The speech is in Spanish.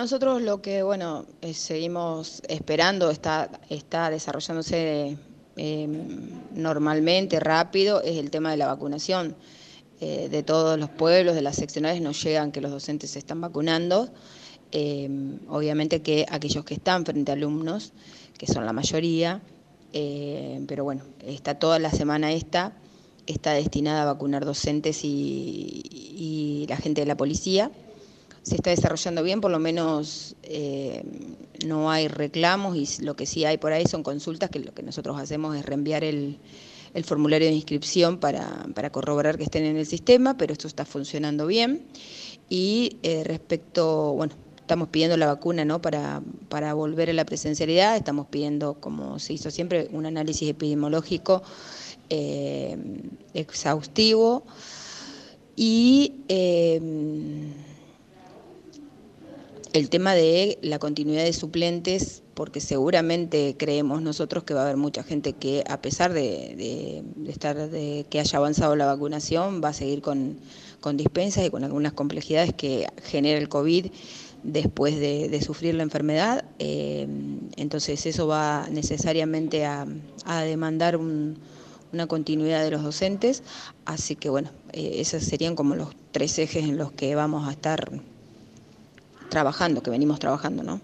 Nosotros lo que, bueno, eh, seguimos esperando, está, está desarrollándose eh, normalmente, rápido, es el tema de la vacunación. Eh, de todos los pueblos, de las seccionales, nos llegan que los docentes se están vacunando. obviamente que aquellos que están frente a alumnos, que son la mayoría, pero bueno, está toda la semana esta, está destinada a vacunar docentes y la gente de la policía se está desarrollando bien, por lo menos eh, no hay reclamos y lo que sí hay por ahí son consultas que lo que nosotros hacemos es reenviar el, formulario de inscripción para, corroborar que estén en el sistema, pero esto está funcionando bien. Y eh, respecto, bueno, estamos pidiendo la vacuna ¿no? para, para volver a la presencialidad, estamos pidiendo, como se hizo siempre, un análisis epidemiológico eh, exhaustivo y el tema de la continuidad de suplentes, porque seguramente creemos nosotros que va a haber mucha gente que, a pesar de, estar de que haya avanzado la vacunación, va a seguir con, dispensas y con algunas complejidades que genera el COVID después de, sufrir la enfermedad. Eh, entonces eso va necesariamente a, demandar una continuidad de los docentes. Así que bueno, eh, esos serían como los tres ejes en los que vamos a estar trabajando, que venimos trabajando, ¿no?